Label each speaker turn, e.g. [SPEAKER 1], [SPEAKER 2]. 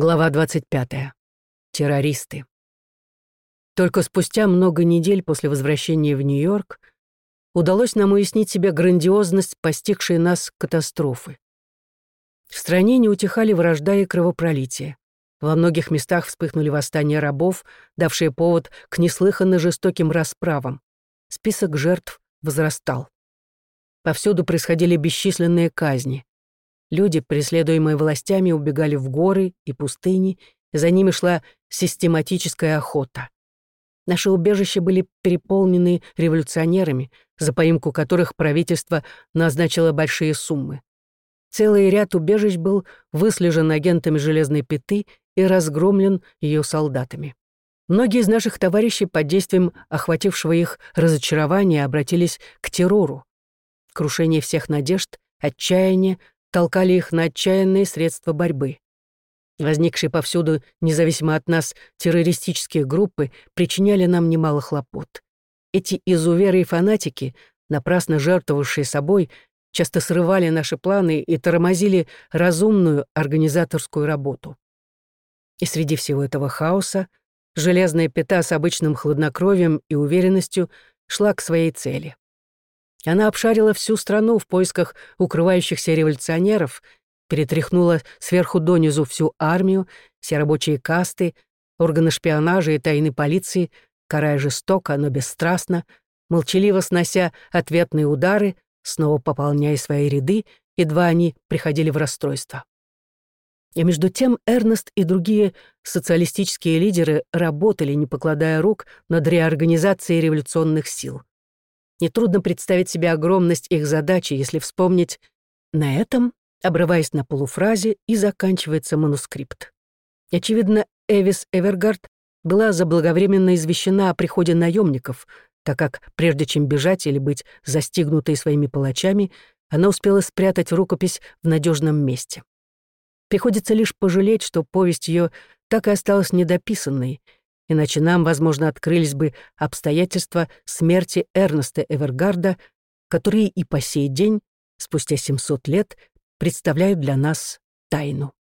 [SPEAKER 1] Глава 25. Террористы. Только спустя много недель после возвращения в Нью-Йорк удалось нам уяснить себе грандиозность постигшей нас катастрофы. В стране не утихали вражда и кровопролитие. Во многих местах вспыхнули восстания рабов, давшие повод к неслыханно жестоким расправам. Список жертв возрастал. Повсюду происходили бесчисленные казни. Люди, преследуемые властями, убегали в горы и пустыни, за ними шла систематическая охота. Наши убежища были переполнены революционерами, за поимку которых правительство назначило большие суммы. Целый ряд убежищ был выслежен агентами железной пяты и разгромлен ее солдатами. Многие из наших товарищей под действием охватившего их разочарования обратились к террору. Крушение всех надежд, отчаяние, толкали их на отчаянные средства борьбы. Возникшие повсюду, независимо от нас, террористические группы причиняли нам немало хлопот. Эти изуверы и фанатики, напрасно жертвовавшие собой, часто срывали наши планы и тормозили разумную организаторскую работу. И среди всего этого хаоса железная пята с обычным хладнокровием и уверенностью шла к своей цели. Она обшарила всю страну в поисках укрывающихся революционеров, перетряхнула сверху донизу всю армию, все рабочие касты, органы шпионажа и тайной полиции, карая жестоко, но бесстрастно, молчаливо снося ответные удары, снова пополняя свои ряды, едва они приходили в расстройство. И между тем Эрнест и другие социалистические лидеры работали, не покладая рук, над реорганизацией революционных сил. Нетрудно представить себе огромность их задачи, если вспомнить «на этом», обрываясь на полуфразе, и заканчивается манускрипт. Очевидно, Эвис Эвергард была заблаговременно извещена о приходе наемников, так как, прежде чем бежать или быть застигнутой своими палачами, она успела спрятать рукопись в надежном месте. Приходится лишь пожалеть, что повесть ее так и осталась недописанной — иначе нам, возможно, открылись бы обстоятельства смерти Эрнеста Эвергарда, которые и по сей день, спустя 700 лет, представляют для нас тайну.